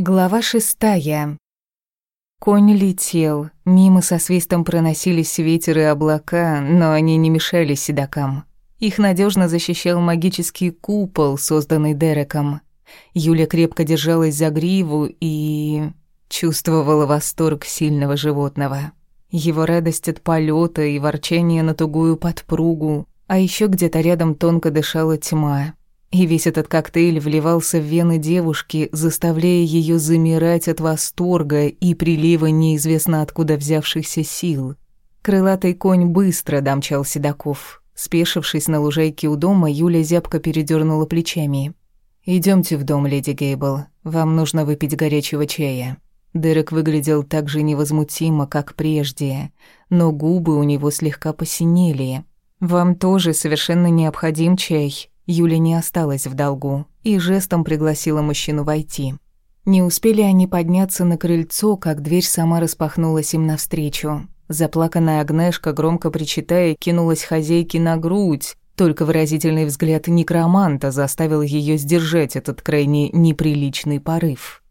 Глава шестая. Конь летел, мимо со свистом проносились ветер и облака, но они не мешали седокам. Их надежно защищал магический купол, созданный Дереком. Юля крепко держалась за гриву и... чувствовала восторг сильного животного. Его радость от полета и ворчание на тугую подпругу, а еще где-то рядом тонко дышала тьма, и весь этот коктейль вливался в вены девушки, заставляя ее замирать от восторга и прилива неизвестно откуда взявшихся сил. Крылатый конь быстро домчал седаков. Спешившись на лужайке у дома, Юля зябко передернула плечами. Идемте в дом, леди Гейбл. Вам нужно выпить горячего чая». Дерек выглядел так же невозмутимо, как прежде, но губы у него слегка посинели. «Вам тоже совершенно необходим чай», Юля не осталась в долгу и жестом пригласила мужчину войти. Не успели они подняться на крыльцо, как дверь сама распахнулась им навстречу. Заплаканная Агнешка, громко причитая, кинулась хозяйке на грудь, только выразительный взгляд некроманта заставил ее сдержать этот крайне неприличный порыв.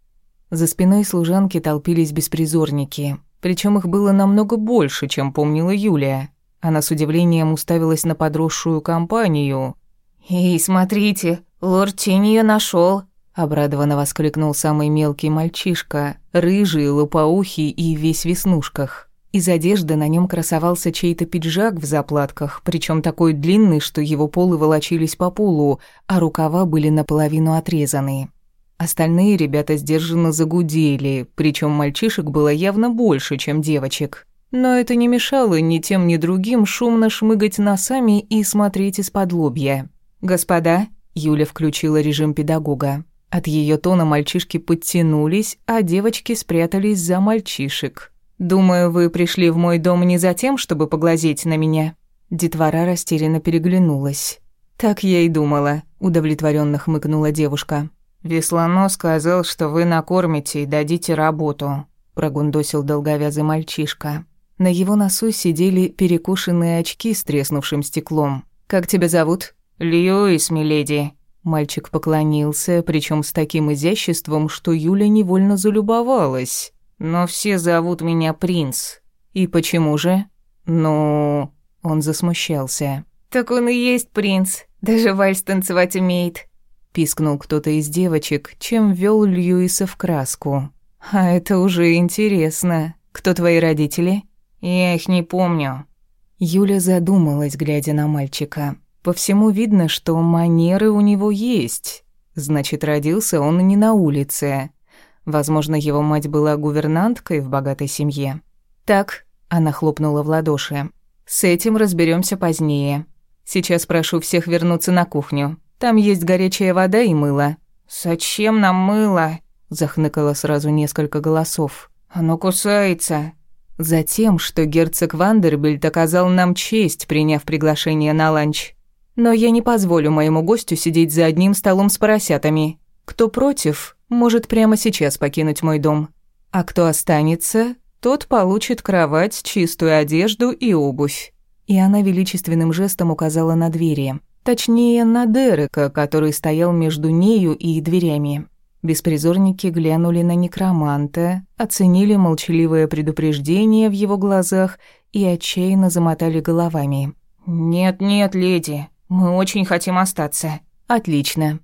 За спиной служанки толпились беспризорники, причем их было намного больше, чем помнила Юлия. Она с удивлением уставилась на подросшую компанию – «Эй, смотрите, лорд Тень её нашёл!» Обрадованно воскликнул самый мелкий мальчишка, рыжий, лопоухий и весь в веснушках. Из одежды на нем красовался чей-то пиджак в заплатках, причем такой длинный, что его полы волочились по полу, а рукава были наполовину отрезаны. Остальные ребята сдержанно загудели, причем мальчишек было явно больше, чем девочек. Но это не мешало ни тем, ни другим шумно шмыгать носами и смотреть из-под лобья. «Господа», — Юля включила режим педагога. От ее тона мальчишки подтянулись, а девочки спрятались за мальчишек. «Думаю, вы пришли в мой дом не за тем, чтобы поглазеть на меня?» Детвора растерянно переглянулась. «Так я и думала», — удовлетворенно хмыкнула девушка. «Веслано сказал, что вы накормите и дадите работу», — прогундосил долговязый мальчишка. На его носу сидели перекушенные очки с треснувшим стеклом. «Как тебя зовут?» «Льюис, миледи». Мальчик поклонился, причем с таким изяществом, что Юля невольно залюбовалась. «Но все зовут меня принц». «И почему же?» «Ну...» Он засмущался. «Так он и есть принц. Даже вальс танцевать умеет». Пискнул кто-то из девочек, чем ввел Льюиса в краску. «А это уже интересно. Кто твои родители?» «Я их не помню». Юля задумалась, глядя на мальчика. По всему видно, что манеры у него есть. Значит, родился он не на улице. Возможно, его мать была гувернанткой в богатой семье. «Так», — она хлопнула в ладоши, — «с этим разберемся позднее. Сейчас прошу всех вернуться на кухню. Там есть горячая вода и мыло». «Зачем нам мыло?» — захныкало сразу несколько голосов. «Оно кусается». Затем, что герцог Вандербильд оказал нам честь, приняв приглашение на ланч. Но я не позволю моему гостю сидеть за одним столом с поросятами. Кто против, может прямо сейчас покинуть мой дом. А кто останется, тот получит кровать, чистую одежду и обувь». И она величественным жестом указала на двери. Точнее, на Дерека, который стоял между нею и дверями. Беспризорники глянули на некроманта, оценили молчаливое предупреждение в его глазах и отчаянно замотали головами. «Нет-нет, леди, мы очень хотим остаться. Отлично.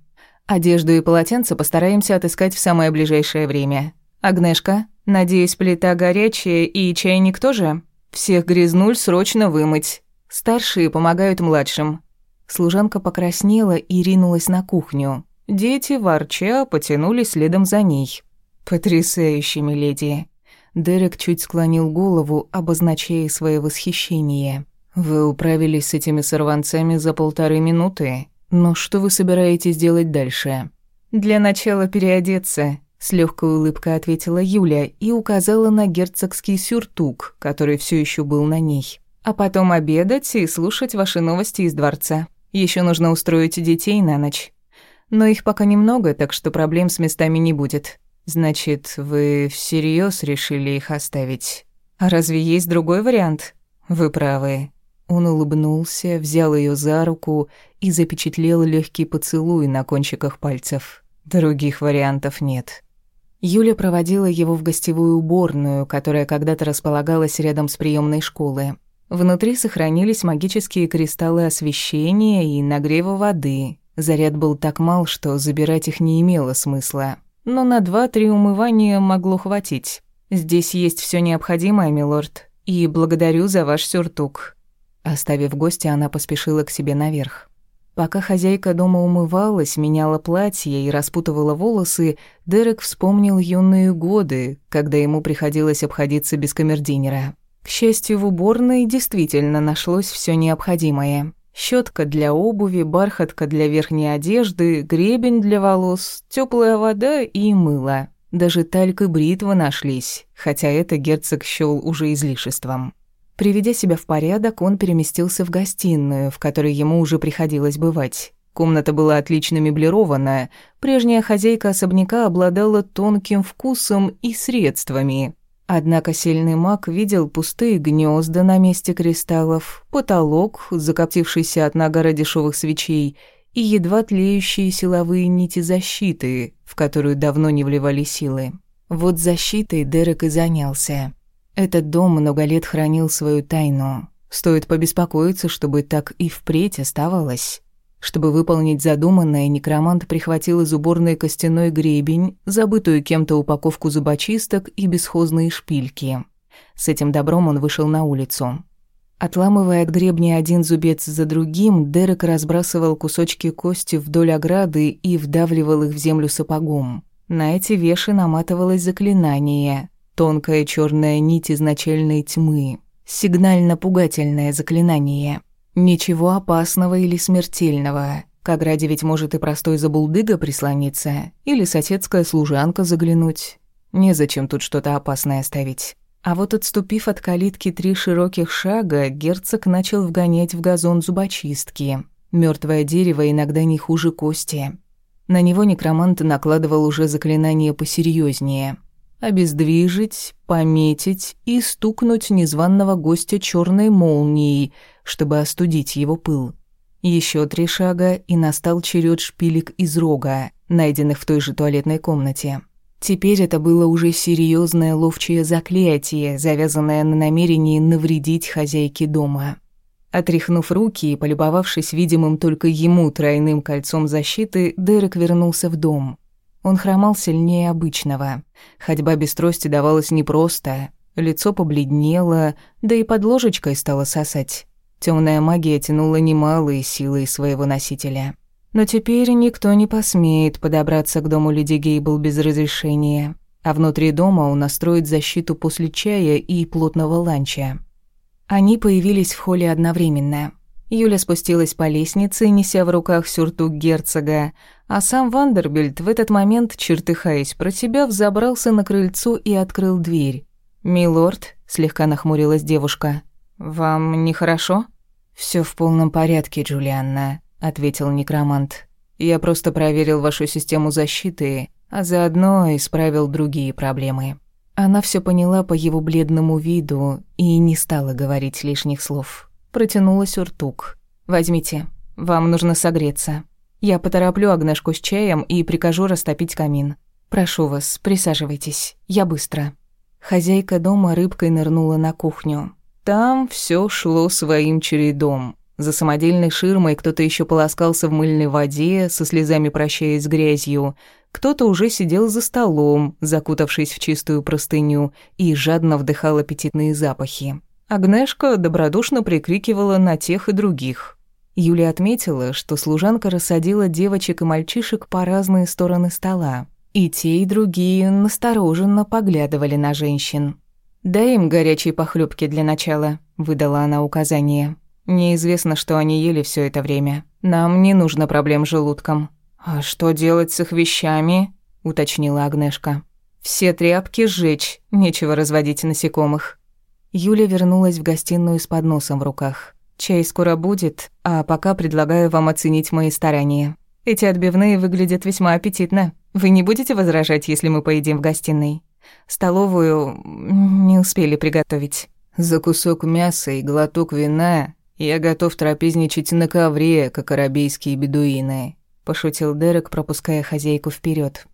Одежду и полотенце постараемся отыскать в самое ближайшее время. Агнешка, надеюсь, плита горячая и чайник тоже? Всех грязнуль срочно вымыть. Старшие помогают младшим. Служанка покраснела и ринулась на кухню. Дети, ворча, потянулись следом за ней. «Потрясающе, миледи!» Дерек чуть склонил голову, обозначая свое восхищение. «Вы управились с этими сорванцами за полторы минуты. Но что вы собираетесь делать дальше?» «Для начала переодеться», — с легкой улыбкой ответила Юля и указала на герцогский сюртук, который все еще был на ней. «А потом обедать и слушать ваши новости из дворца. Еще нужно устроить детей на ночь. Но их пока немного, так что проблем с местами не будет. Значит, вы всерьез решили их оставить? А разве есть другой вариант? Вы правы. Он улыбнулся, взял ее за руку и запечатлел легкий поцелуй на кончиках пальцев. Других вариантов нет. Юля проводила его в гостевую уборную, которая когда-то располагалась рядом с приемной школы. Внутри сохранились магические кристаллы освещения и нагрева воды. Заряд был так мал, что забирать их не имело смысла. Но на два-три умывания могло хватить. «Здесь есть все необходимое, милорд, и благодарю за ваш сюртук». Оставив гостя, она поспешила к себе наверх. Пока хозяйка дома умывалась, меняла платье и распутывала волосы, Дерек вспомнил юные годы, когда ему приходилось обходиться без камердинера. К счастью, в уборной действительно нашлось все необходимое. Щетка для обуви, бархатка для верхней одежды, гребень для волос, теплая вода и мыло. Даже тальк и бритва нашлись, хотя это герцог счёл уже излишеством. Приведя себя в порядок, он переместился в гостиную, в которой ему уже приходилось бывать. Комната была отлично меблирована, прежняя хозяйка особняка обладала тонким вкусом и средствами. Однако сильный маг видел пустые гнезда на месте кристаллов, потолок, закоптившийся от нагара дешевых свечей, и едва тлеющие силовые нити защиты, в которую давно не вливали силы. Вот защитой Дерек и занялся. Этот дом много лет хранил свою тайну. Стоит побеспокоиться, чтобы так и впредь оставалось. Чтобы выполнить задуманное, некромант прихватил из уборной костяной гребень, забытую кем-то упаковку зубочисток и бесхозные шпильки. С этим добром он вышел на улицу. Отламывая от гребня один зубец за другим, Дерек разбрасывал кусочки кости вдоль ограды и вдавливал их в землю сапогом. На эти веши наматывалось заклинание, Тонкая черная нить изначальной тьмы. Сигнально-пугательное заклинание. Ничего опасного или смертельного. К ограде ведь может и простой забулдыга прислониться, или соседская служанка заглянуть. Незачем тут что-то опасное ставить. А вот отступив от калитки три широких шага, герцог начал вгонять в газон зубочистки. Мертвое дерево иногда не хуже кости. На него некромант накладывал уже заклинание посерьезнее обездвижить, пометить и стукнуть незваного гостя черной молнией, чтобы остудить его пыл. Еще три шага, и настал черед шпилек из рога, найденных в той же туалетной комнате. Теперь это было уже серьезное ловчее заклятие, завязанное на намерении навредить хозяйке дома. Отряхнув руки и полюбовавшись видимым только ему тройным кольцом защиты, Дерек вернулся в дом. Он хромал сильнее обычного. Ходьба без трости давалась непросто. Лицо побледнело, да и под ложечкой стало сосать. Темная магия тянула немалые силы из своего носителя. Но теперь никто не посмеет подобраться к дому Леди Гейбл без разрешения. А внутри дома он настроит защиту после чая и плотного ланча. Они появились в холле одновременно. Юля спустилась по лестнице, неся в руках сюртук герцога, а сам Вандербильд в этот момент, чертыхаясь про себя, взобрался на крыльцо и открыл дверь. «Милорд», — слегка нахмурилась девушка, — «вам нехорошо?» «Всё в полном порядке, Джулианна», — ответил некромант. «Я просто проверил вашу систему защиты, а заодно исправил другие проблемы». Она всё поняла по его бледному виду и не стала говорить лишних слов. Протянула сюртук. «Возьмите, вам нужно согреться». Я потороплю Агнешку с чаем и прикажу растопить камин. Прошу вас, присаживайтесь. Я быстро». Хозяйка дома рыбкой нырнула на кухню. Там все шло своим чередом. За самодельной ширмой кто-то еще полоскался в мыльной воде, со слезами прощаясь с грязью. Кто-то уже сидел за столом, закутавшись в чистую простыню, и жадно вдыхал аппетитные запахи. Агнешка добродушно прикрикивала на тех и других. Юля отметила, что служанка рассадила девочек и мальчишек по разные стороны стола. И те, и другие настороженно поглядывали на женщин. «Дай им горячей похлебки для начала», — выдала она указание. «Неизвестно, что они ели все это время. Нам не нужно проблем с желудком». «А что делать с их вещами?» — уточнила Агнешка. «Все тряпки сжечь, нечего разводить насекомых». Юля вернулась в гостиную с подносом в руках. Чай скоро будет, а пока предлагаю вам оценить мои старания. Эти отбивные выглядят весьма аппетитно. Вы не будете возражать, если мы поедим в гостиной? Столовую не успели приготовить. За кусок мяса и глоток вина я готов трапезничать на ковре, как арабейские бедуины, пошутил Дерек, пропуская хозяйку вперед.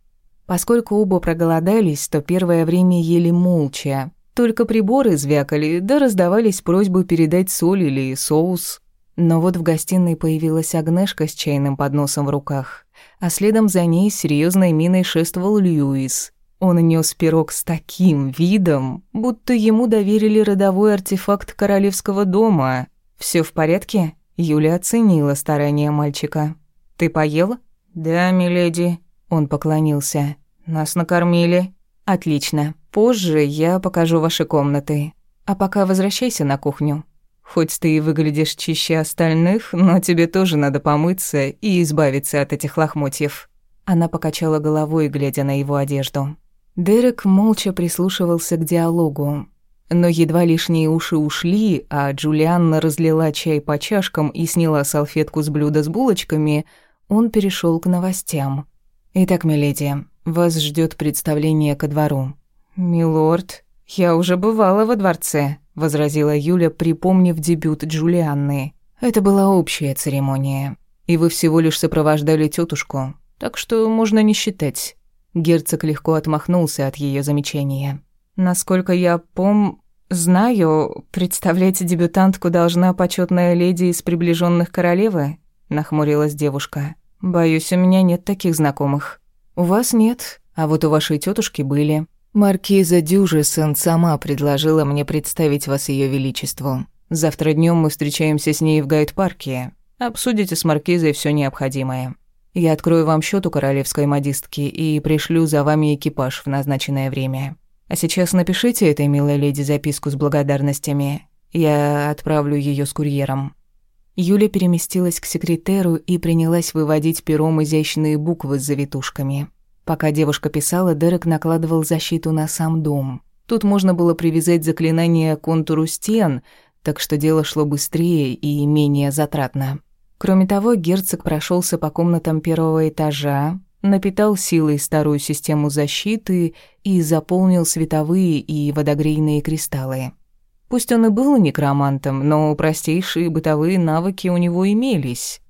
Поскольку оба проголодались, то первое время ели молча. Только приборы звякали, да раздавались просьбы передать соль или соус. Но вот в гостиной появилась Агнешка с чайным подносом в руках, а следом за ней с серьёзной миной шествовал Льюис. Он нёс пирог с таким видом, будто ему доверили родовой артефакт королевского дома. Всё в порядке?» Юля оценила старания мальчика. «Ты поела?» «Да, миледи», — он поклонился. Нас накормили. Отлично. Позже я покажу ваши комнаты. А пока возвращайся на кухню. Хоть ты и выглядишь чище остальных, но тебе тоже надо помыться и избавиться от этих лохмотьев. Она покачала головой, глядя на его одежду. Дерек молча прислушивался к диалогу. Но едва лишние уши ушли, а Джулианна разлила чай по чашкам и сняла салфетку с блюда с булочками, он перешел к новостям. «Итак, миледи, вас ждет представление ко двору». «Милорд, я уже бывала во дворце», — возразила Юля, припомнив дебют Джулианны. «Это была общая церемония, и вы всего лишь сопровождали тетушку, так что можно не считать». Герцог легко отмахнулся от ее замечания. «Насколько я пом... знаю, представлять дебютантку должна почетная леди из приближенных королевы», — нахмурилась девушка. «Боюсь, у меня нет таких знакомых». «У вас нет, а вот у вашей тетушки были. Маркиза Дюжесон сама предложила мне представить вас ее величеству. Завтра днем мы встречаемся с ней в гайд-парке. Обсудите с Маркизой все необходимое. Я открою вам счет у королевской модистки и пришлю за вами экипаж в назначенное время. А сейчас напишите этой милой леди записку с благодарностями. Я отправлю ее с курьером». Юля переместилась к секретеру и принялась выводить пером изящные буквы с завитушками. Пока девушка писала, Дерек накладывал защиту на сам дом. Тут можно было привязать заклинание к контуру стен, так что дело шло быстрее и менее затратно. Кроме того, герцог прошелся по комнатам первого этажа, напитал силой старую систему защиты и заполнил световые и водогрейные кристаллы. Пусть он и был некромантом, но простейшие бытовые навыки у него имелись.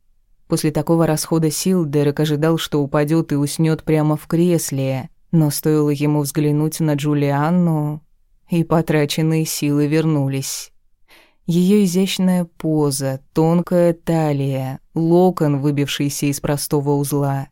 После такого расхода сил Дерек ожидал, что упадет и уснет прямо в кресле, но стоило ему взглянуть на Джулианну, и потраченные силы вернулись. Ее изящная поза, тонкая талия, локон, выбившийся из простого узла.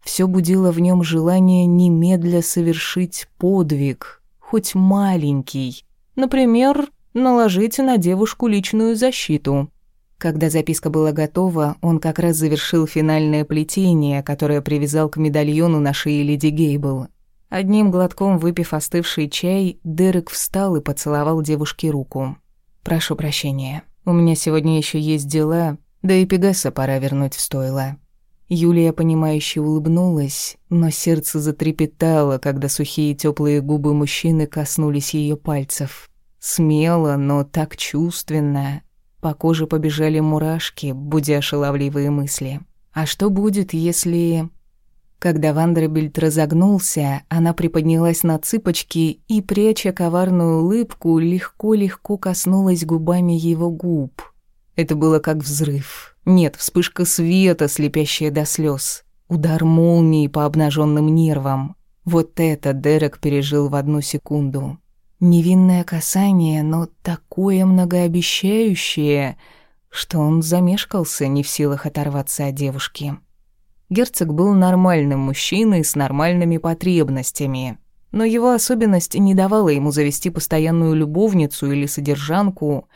Все будило в нем желание немедля совершить подвиг, хоть маленький. Например, наложите на девушку личную защиту. Когда записка была готова, он как раз завершил финальное плетение, которое привязал к медальону на шее леди Гейбл. Одним глотком выпив остывший чай, Дерек встал и поцеловал девушке руку. «Прошу прощения, у меня сегодня еще есть дела, да и Пегаса пора вернуть в стойло». Юлия, понимающе улыбнулась, но сердце затрепетало, когда сухие теплые губы мужчины коснулись ее пальцев. Смело, но так чувственно. По коже побежали мурашки, будя шаловливые мысли. А что будет, если... Когда Вандербильд разогнулся, она приподнялась на цыпочки и, пряча коварную улыбку, легко-легко коснулась губами его губ. Это было как взрыв. Нет, вспышка света, слепящая до слез. Удар молнии по обнаженным нервам. Вот это Дерек пережил в одну секунду. Невинное касание, но такое многообещающее, что он замешкался, не в силах оторваться от девушки. Герцог был нормальным мужчиной с нормальными потребностями, но его особенность не давала ему завести постоянную любовницу или содержанку.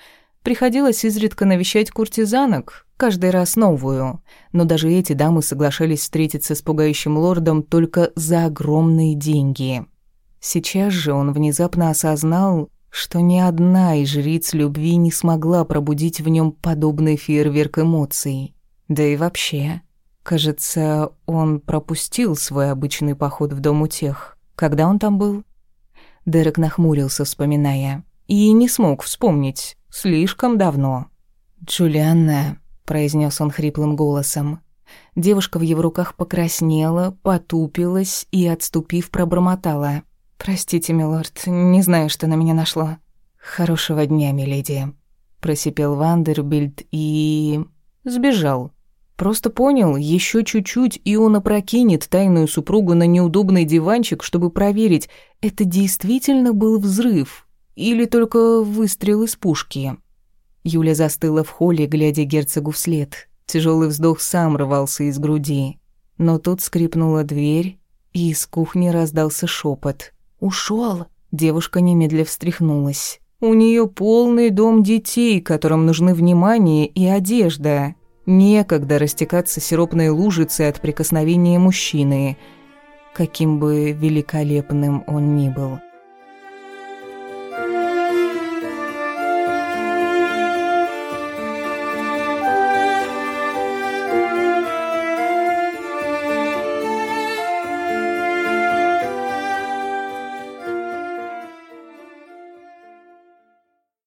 Приходилось изредка навещать куртизанок, каждый раз новую, но даже эти дамы соглашались встретиться с пугающим лордом только за огромные деньги. Сейчас же он внезапно осознал, что ни одна из жриц любви не смогла пробудить в нем подобный фейерверк эмоций. Да и вообще, кажется, он пропустил свой обычный поход в дом у тех. Когда он там был? Дерек нахмурился, вспоминая, и не смог вспомнить. Слишком давно. «Джулианна», — произнес он хриплым голосом. Девушка в его руках покраснела, потупилась и, отступив, пробормотала — «Простите, милорд, не знаю, что на меня нашло». «Хорошего дня, миледи», — просипел Вандербильд и... сбежал. Просто понял, еще чуть-чуть, и он опрокинет тайную супругу на неудобный диванчик, чтобы проверить, это действительно был взрыв или только выстрел из пушки. Юля застыла в холле, глядя герцогу вслед. Тяжелый вздох сам рвался из груди. Но тут скрипнула дверь, и из кухни раздался шепот. Ушел. Девушка немедля встряхнулась. У нее полный дом детей, которым нужны внимание и одежда. Некогда растекаться сиропной лужицей от прикосновения мужчины, каким бы великолепным он ни был.